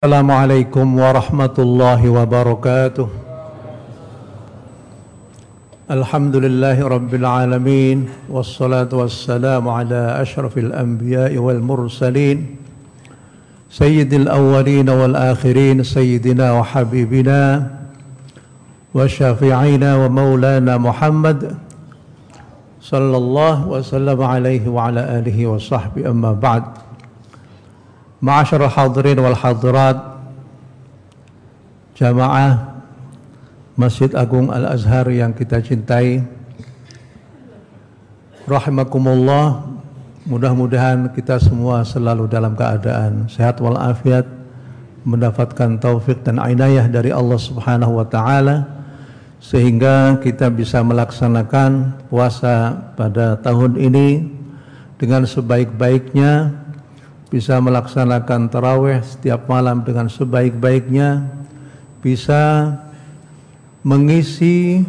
السلام عليكم ورحمة الله وبركاته. الحمد لله رب العالمين والصلاة والسلام على أشرف الأنبياء والمرسلين سيد الأولين والآخرين سيدنا وحبيبنا وشافعينا ومولانا محمد صلى الله وسلم عليه وعلى آله وصحبه. أما بعد Ma'asyar hadirin wal hadirat Jamaah Masjid Agung Al-Azhar yang kita cintai Rahimakumullah Mudah-mudahan kita semua selalu dalam keadaan sehat walafiat Mendapatkan taufik dan inayah dari Allah subhanahu wa ta'ala Sehingga kita bisa melaksanakan puasa pada tahun ini Dengan sebaik-baiknya bisa melaksanakan tarawih setiap malam dengan sebaik-baiknya, bisa mengisi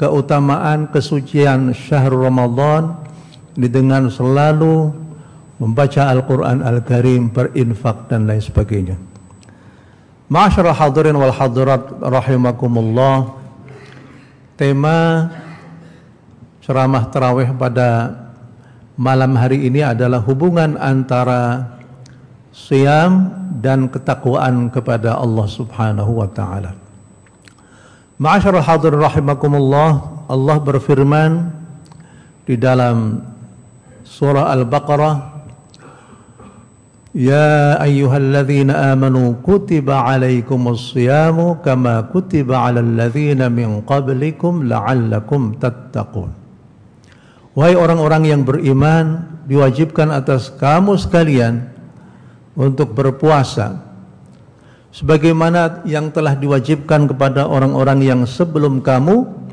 keutamaan kesucian syahrul Ramadan dengan selalu membaca Al-Quran Al-Karim, berinfak dan lain sebagainya. Ma'asyara hadirin wal hadirat rahimakumullah Tema ceramah tarawih pada malam hari ini adalah hubungan antara siam dan ketakwaan kepada Allah Subhanahu wa taala. Ma'asyiral hadirin rahimakumullah, Allah berfirman di dalam surah Al-Baqarah Ya ayyuhalladzina amanu kutiba alaikumus siyamu kama kutiba alal ladzina min qablikum la'allakum tattaqun Wahai orang-orang yang beriman, diwajibkan atas kamu sekalian untuk berpuasa sebagaimana yang telah diwajibkan kepada orang-orang yang sebelum kamu.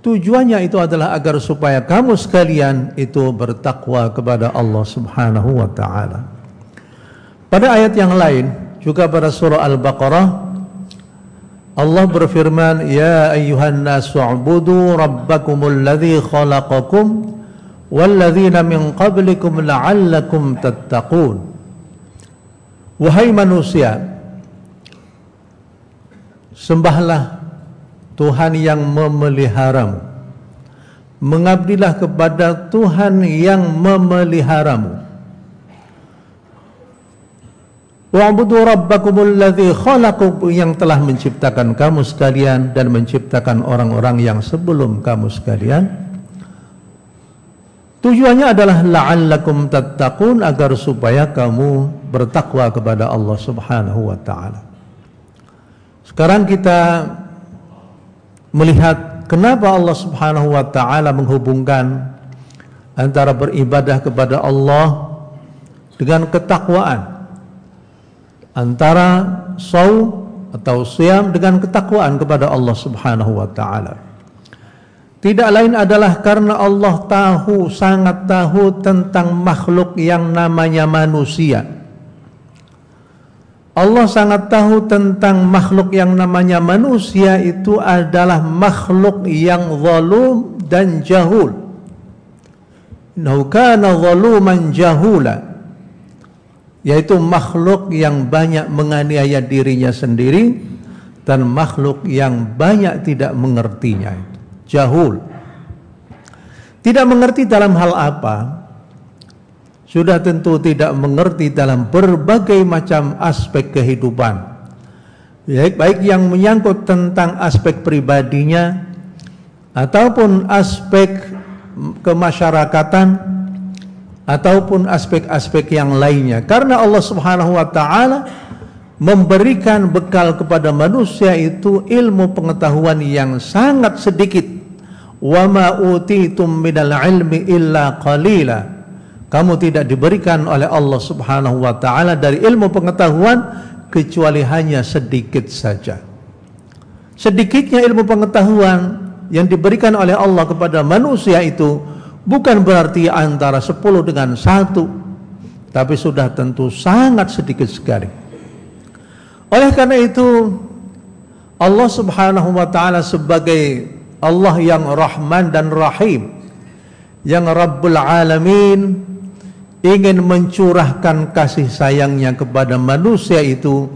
Tujuannya itu adalah agar supaya kamu sekalian itu bertakwa kepada Allah Subhanahu wa taala. Pada ayat yang lain juga pada surah Al-Baqarah Allah berfirman, "Ya ayyuhan nasu ubudu rabbakumul ladzi khalaqakum walladzina min qablikum la'allakum tattaqun." Wahai manusia, sembahlah Tuhan yang memeliharamu. Mengabdilah kepada Tuhan yang memeliharamu. Wa'budu rabbakumul ladzi khalaqakum yang telah menciptakan kamu sekalian dan menciptakan orang-orang yang sebelum kamu sekalian. Tujuannya adalah la'allakum tattaqun agar supaya kamu bertakwa kepada Allah Subhanahu wa taala. Sekarang kita melihat kenapa Allah Subhanahu wa taala menghubungkan antara beribadah kepada Allah dengan ketakwaan antara saum atau siam dengan ketakwaan kepada Allah Subhanahu wa taala. Tidak lain adalah karena Allah tahu sangat tahu tentang makhluk yang namanya manusia. Allah sangat tahu tentang makhluk yang namanya manusia itu adalah makhluk yang zalum dan jahul. Innahu kana zaluman jahula yaitu makhluk yang banyak menganiaya dirinya sendiri dan makhluk yang banyak tidak mengertinya. Jahul. Tidak mengerti dalam hal apa? Sudah tentu tidak mengerti dalam berbagai macam aspek kehidupan. Baik baik yang menyangkut tentang aspek pribadinya ataupun aspek kemasyarakatan ataupun aspek-aspek yang lainnya. Karena Allah Subhanahu wa taala memberikan bekal kepada manusia itu ilmu pengetahuan yang sangat sedikit. Wa ma utitum minal ilmi illa qalila. Kamu tidak diberikan oleh Allah Subhanahu wa taala dari ilmu pengetahuan kecuali hanya sedikit saja. Sedikitnya ilmu pengetahuan yang diberikan oleh Allah kepada manusia itu bukan berarti antara 10 dengan satu tapi sudah tentu sangat sedikit sekali. Oleh karena itu Allah subhanahu wa ta'ala sebagai Allah yang Rahman dan Rahim yang Rabbul Alamin ingin mencurahkan kasih sayangnya kepada manusia itu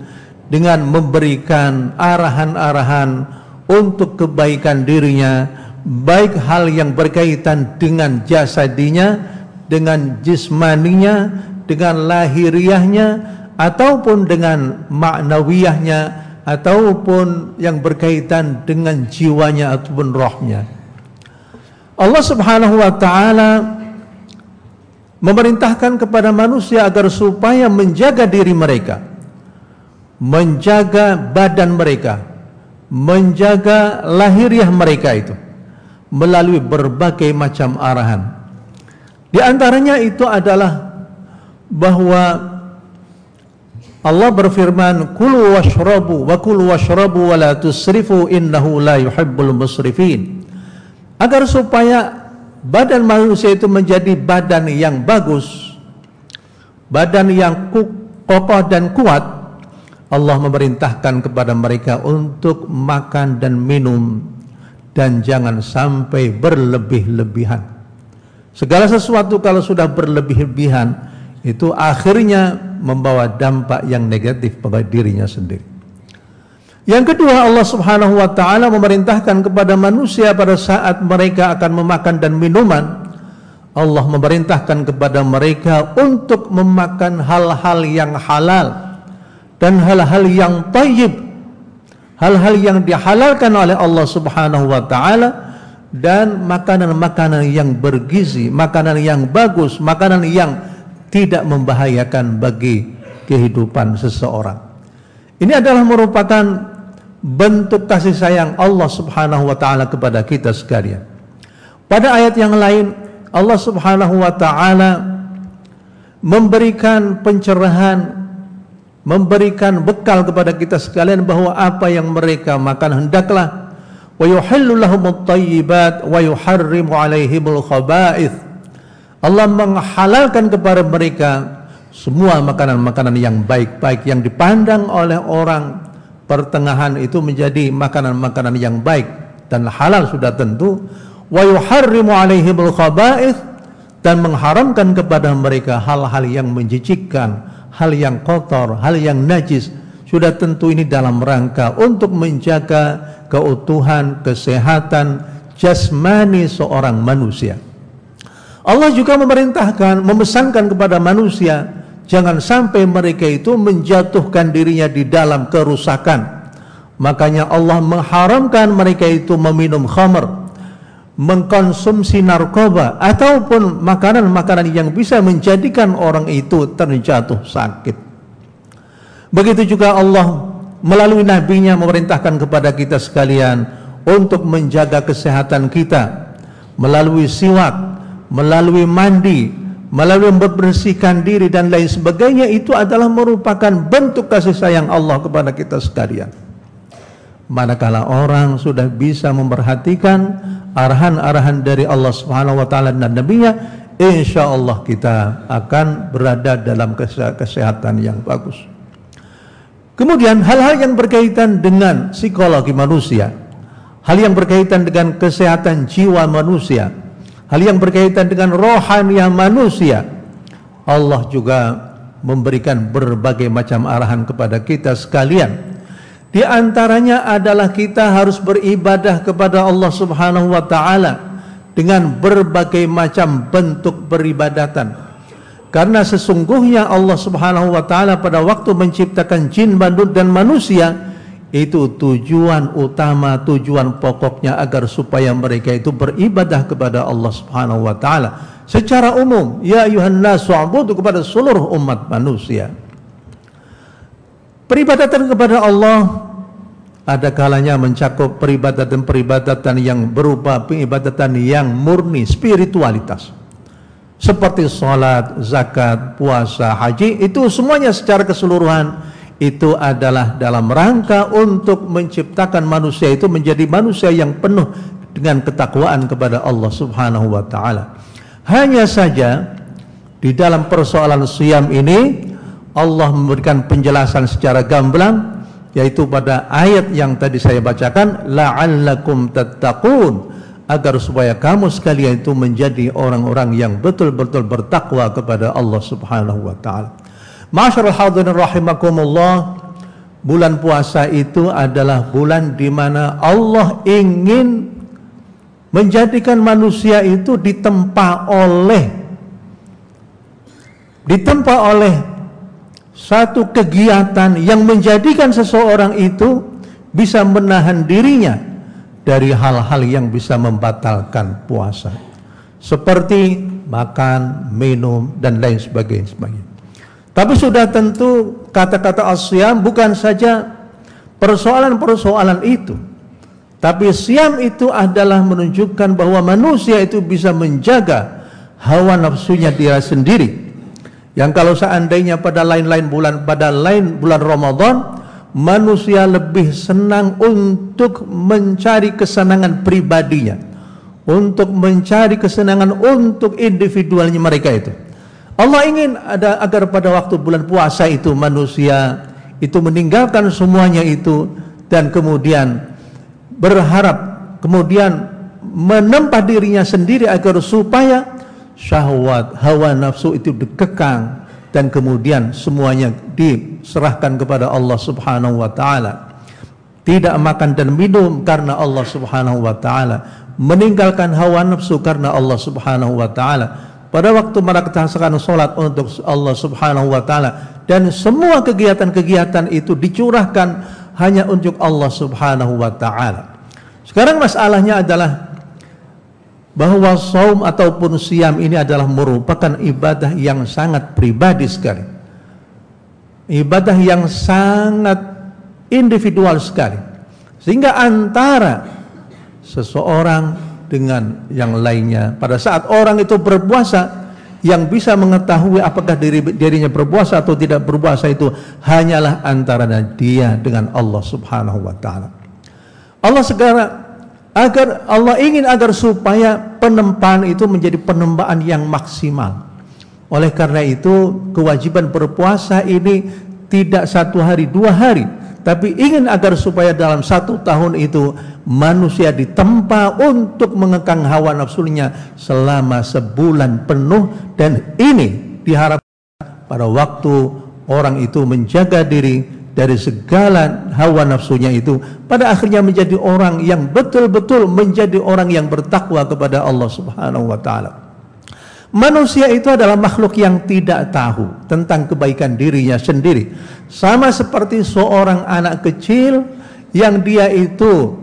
dengan memberikan arahan-arahan untuk kebaikan dirinya baik hal yang berkaitan dengan jasadinya dengan jismaninya dengan lahiriahnya ataupun dengan maknawiyahnya ataupun yang berkaitan dengan jiwanya ataupun rohnya. Allah subhanahu wa ta'ala memerintahkan kepada manusia agar supaya menjaga diri mereka menjaga badan mereka menjaga lahiriah mereka itu melalui berbagai macam arahan. Di antaranya itu adalah bahwa Allah berfirman kulu washrabu wa kulu washrabu wa la tusrifu innahu la yuhibbul musrifin. Agar supaya badan manusia itu menjadi badan yang bagus, badan yang kokoh dan kuat, Allah memerintahkan kepada mereka untuk makan dan minum dan jangan sampai berlebih-lebihan. Segala sesuatu kalau sudah berlebih-lebihan itu akhirnya membawa dampak yang negatif pada dirinya sendiri. Yang kedua Allah subhanahu wa ta'ala memerintahkan kepada manusia pada saat mereka akan memakan dan minuman Allah memerintahkan kepada mereka untuk memakan hal-hal yang halal dan hal-hal yang tayyib hal-hal yang dihalalkan oleh Allah subhanahu wa ta'ala dan makanan-makanan yang bergizi makanan yang bagus makanan yang tidak membahayakan bagi kehidupan seseorang ini adalah merupakan bentuk kasih sayang Allah Subhanahu wa taala kepada kita sekalian. Pada ayat yang lain Allah Subhanahu wa taala memberikan pencerahan memberikan bekal kepada kita sekalian bahwa apa yang mereka makan hendaklah. Wa yuhillu lahumut thayyibat wa yuharrimu alaihimul khaba'ith. Allah menghalalkan kepada mereka semua makanan-makanan yang baik-baik yang dipandang oleh orang. Pertengahan itu menjadi makanan-makanan yang baik dan halal sudah tentu. Wa yuharrimu alaihimul khaba'ith dan mengharamkan kepada mereka hal-hal yang menjijikkan, hal yang kotor, hal yang najis. Sudah tentu ini dalam rangka untuk menjaga keutuhan, kesehatan jasmani seorang manusia. Allah juga memerintahkan, memesankan kepada manusia Jangan sampai mereka itu menjatuhkan dirinya di dalam kerusakan. Makanya Allah mengharamkan mereka itu meminum khamr, mengkonsumsi narkoba ataupun makanan-makanan yang bisa menjadikan orang itu terjatuh sakit. Begitu juga Allah melalui nabinya memerintahkan kepada kita sekalian untuk menjaga kesehatan kita melalui siwak, melalui mandi, melalui membersihkan diri dan lain sebagainya itu adalah merupakan bentuk kasih sayang Allah kepada kita sekalian. Manakala orang sudah bisa memperhatikan arahan-arahan dari Allah Subhanahu wa taala dan nabinya, insyaallah kita akan berada dalam kesehatan yang bagus. Kemudian hal-hal yang berkaitan dengan psikologi manusia, hal yang berkaitan dengan kesehatan jiwa manusia, hal yang berkaitan dengan rohaniah manusia Allah juga memberikan berbagai macam arahan kepada kita sekalian di antaranya adalah kita harus beribadah kepada Allah Subhanahu wa taala dengan berbagai macam bentuk peribadatan karena sesungguhnya Allah Subhanahu wa taala pada waktu menciptakan jin dan manusia itu tujuan utama, tujuan pokoknya agar supaya mereka itu beribadah kepada Allah Subhanahu wa taala. Secara umum, ya ayuhan nas kepada seluruh umat manusia. Peribadatan kepada Allah ada kalanya mencakup peribadatan-peribadatan yang berupa peribadatan yang murni spiritualitas. Seperti salat, zakat, puasa, haji itu semuanya secara keseluruhan itu adalah dalam rangka untuk menciptakan manusia itu menjadi manusia yang penuh dengan ketakwaan kepada Allah Subhanahu wa taala. Hanya saja di dalam persoalan siam ini Allah memberikan penjelasan secara gamblang yaitu pada ayat yang tadi saya bacakan la'allakum tattaqun agar supaya kamu sekalian itu menjadi orang-orang yang betul-betul bertakwa kepada Allah Subhanahu wa taala. Masyarul hadirin rahimakumullah bulan puasa itu adalah bulan di mana Allah ingin menjadikan manusia itu ditempa oleh ditempa oleh satu kegiatan yang menjadikan seseorang itu bisa menahan dirinya dari hal-hal yang bisa membatalkan puasa seperti makan, minum dan lain sebagainya. Tapi sudah tentu kata-kata asyam bukan saja persoalan-persoalan itu tapi siam itu adalah menunjukkan bahwa manusia itu bisa menjaga hawa nafsunya dia sendiri. Yang kalau seandainya pada lain-lain bulan, pada lain bulan Ramadan, manusia lebih senang untuk mencari kesenangan pribadinya. Untuk mencari kesenangan untuk individualnya mereka itu. Allah ingin ada agar pada waktu bulan puasa itu manusia itu meninggalkan semuanya itu dan kemudian berharap kemudian menempa dirinya sendiri agar supaya syahwat hawa nafsu itu dikekang dan kemudian semuanya diserahkan kepada Allah Subhanahu wa taala. Tidak makan dan minum karena Allah Subhanahu wa taala. Meninggalkan hawa nafsu karena Allah Subhanahu wa taala. Pada waktu melaksanakan salat untuk Allah Subhanahu wa taala. Dan semua kegiatan-kegiatan itu dicurahkan hanya untuk Allah Subhanahu wa taala. Sekarang masalahnya adalah bahwa saum ataupun siam ini adalah merupakan ibadah yang sangat pribadi sekali. Ibadah yang sangat individual sekali. Sehingga antara seseorang dengan yang lainnya pada saat orang itu berpuasa yang bisa mengetahui apakah diri, dirinya berpuasa atau tidak berpuasa itu hanyalah antara dia dengan Allah Subhanahu wa taala. Allah segera agar Allah ingin agar supaya penempaan itu menjadi penempaan yang maksimal. Oleh karena itu kewajiban berpuasa ini tidak satu hari dua hari tapi ingin agar supaya dalam satu tahun itu manusia ditempa untuk mengekang hawa nafsunya selama sebulan penuh dan ini diharapkan pada waktu orang itu menjaga diri dari segala hawa nafsunya itu pada akhirnya menjadi orang yang betul-betul menjadi orang yang bertakwa kepada Allah Subhanahu wa taala. Manusia itu adalah makhluk yang tidak tahu tentang kebaikan dirinya sendiri. Sama seperti seorang anak kecil yang dia itu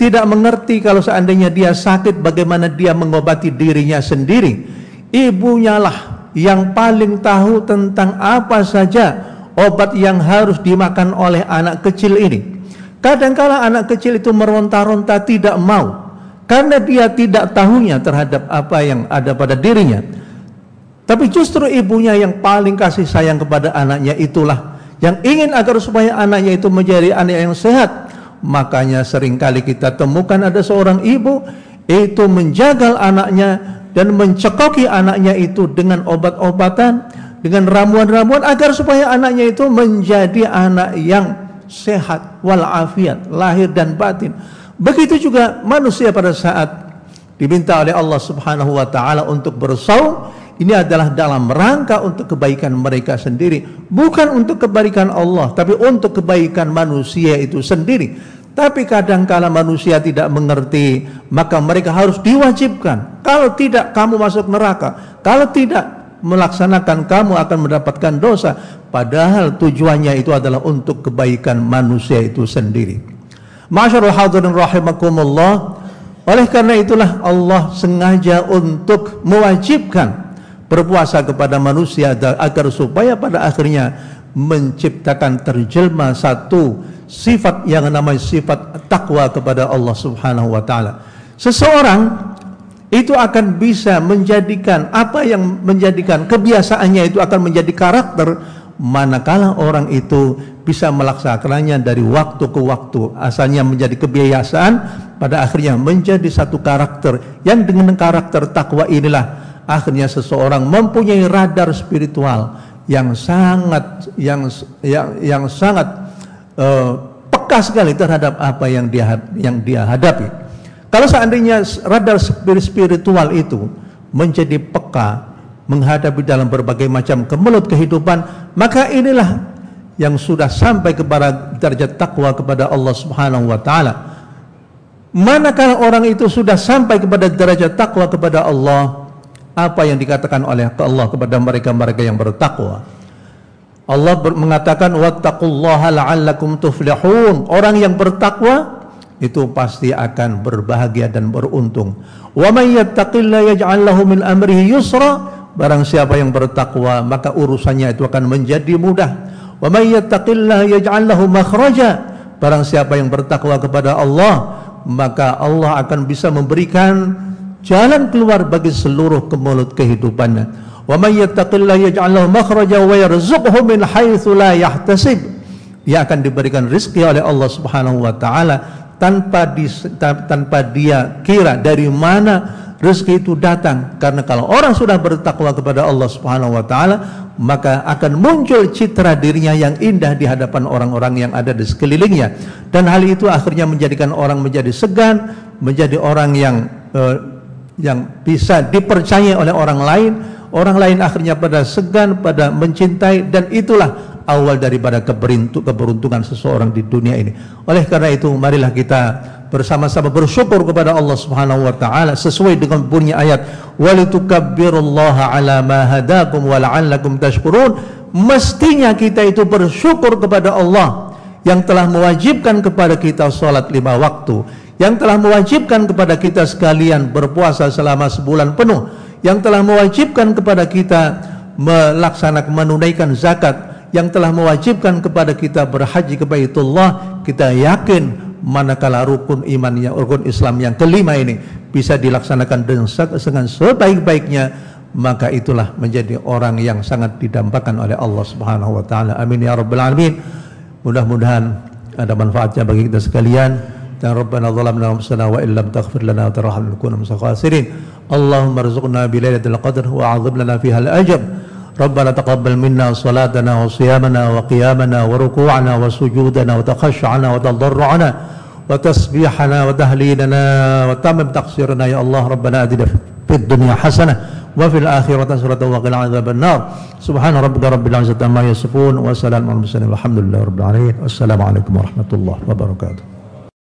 tidak mengerti kalau seandainya dia sakit bagaimana dia mengobati dirinya sendiri. Ibunya lah yang paling tahu tentang apa saja obat yang harus dimakan oleh anak kecil ini. Kadangkala anak kecil itu meronta-ronta tidak mau karena dia tidak tahunya terhadap apa yang ada pada dirinya. Tapi justru ibunya yang paling kasih sayang kepada anaknya itulah yang ingin agar supaya anaknya itu menjadi anak yang sehat. Makanya sering kali kita temukan ada seorang ibu itu menjagal anaknya dan mencekoki anaknya itu dengan obat-obatan, dengan ramuan-ramuan agar supaya anaknya itu menjadi anak yang sehat walafiat lahir dan batin. Begitu juga manusia pada saat diminta oleh Allah Subhanahu wa taala untuk bersaum, ini adalah dalam rangka untuk kebaikan mereka sendiri, bukan untuk kebaikan Allah, tapi untuk kebaikan manusia itu sendiri. Tapi kadang-kala manusia tidak mengerti, maka mereka harus diwajibkan. Kalau tidak kamu masuk neraka, kalau tidak melaksanakan kamu akan mendapatkan dosa. Padahal tujuannya itu adalah untuk kebaikan manusia itu sendiri. Masyarul hadirin rahimakumullah. Oleh karena itulah Allah sengaja untuk mewajibkan berpuasa kepada manusia agar supaya pada akhirnya menciptakan terjelma satu sifat yang namanya sifat takwa kepada Allah Subhanahu wa taala. Seseorang itu akan bisa menjadikan apa yang menjadikan kebiasaannya itu akan menjadi karakter. Manakala orang itu bisa melaksanakannya dari waktu ke waktu asalnya menjadi kebiasaan pada akhirnya menjadi satu karakter. Yang dengan karakter takwa inilah akhirnya seseorang mempunyai radar spiritual yang sangat yang yang, yang sangat uh, peka sekali terhadap apa yang dia yang dia hadapi kalau seandainya radar spiritual itu menjadi peka menghadapi dalam berbagai macam kemelut kehidupan, maka inilah yang sudah sampai kepada derajat takwa kepada Allah Subhanahu wa taala. Manakala orang itu sudah sampai kepada derajat takwa kepada Allah, apa yang dikatakan oleh Allah kepada mereka-mereka yang bertakwa? Allah mengatakan wattaqullaha la'allakum tuflihun. Orang yang bertakwa itu pasti akan berbahagia dan beruntung. Wa may yattaqillaha yaj'al lahu min amrihi yusra. Barang siapa yang bertakwa, maka urusannya itu akan menjadi mudah. Wa may yattaqillaha yaj'al lahu makhraja. Barang siapa yang bertakwa kepada Allah, maka Allah akan bisa memberikan jalan keluar bagi seluruh kemulut kehidupannya. Wa may yattaqillaha yaj'al lahu makhraja wa yarzuqhu min haitsu la yahtasib. Dia akan diberikan rezeki oleh Allah Subhanahu wa taala tanpa di, tanpa dia kira dari mana rezeki itu datang. Karena kalau orang sudah bertakwa kepada Allah Subhanahu wa taala maka akan muncul citra dirinya yang indah di hadapan orang-orang yang ada di sekelilingnya. Dan hal itu akhirnya menjadikan orang menjadi segan menjadi orang yang uh, yang bisa dipercaya oleh orang lain. Orang lain akhirnya pada segan pada mencintai dan itulah awal daripada keberuntungan seseorang di dunia ini. Oleh karena itu, marilah kita bersama-sama bersyukur kepada Allah Subhanahu wa taala sesuai dengan bunyi ayat walitukabbirullaha ala ma hadakum wa la'allakum tashkurun. Mestinya kita itu bersyukur kepada Allah yang telah mewajibkan kepada kita salat lima waktu, yang telah mewajibkan kepada kita sekalian berpuasa selama sebulan penuh, yang telah mewajibkan kepada kita melaksanakan menunaikan zakat, yang telah mewajibkan kepada kita berhaji ke Baitullah kita yakin manakala rukun imannya rukun Islam yang kelima ini bisa dilaksanakan dengan sebaik-baiknya maka itulah menjadi orang yang sangat didambakan oleh Allah Subhanahu wa taala. Amin ya rabbal alamin. Mudah-mudahan ada manfaatnya bagi kita sekalian. Dan Rabbana zalamna anfusana wa illam taghfir lana wa tarhamna nakuna minal khasirin. Allahumma arzuqna bi lailatul qadr wa 'adzib lana fiha al-ajr ربنا تقبل منا صلاتنا وصيامنا وقيامنا وركوعنا وسجودنا وتخشعنا وتضرعنا وتسبيحنا وتهليلنا وتمم تقصيرنا. يا الله ربنا أدنا في الدنيا حسنة وفي الآخرة حسنة وقنا عذاب النار. سبحان ربك رب العزة عما يصفون وسلام على المرسلين والحمد لله رب العالمين. والسلام عليكم ورحمة الله وبركاته.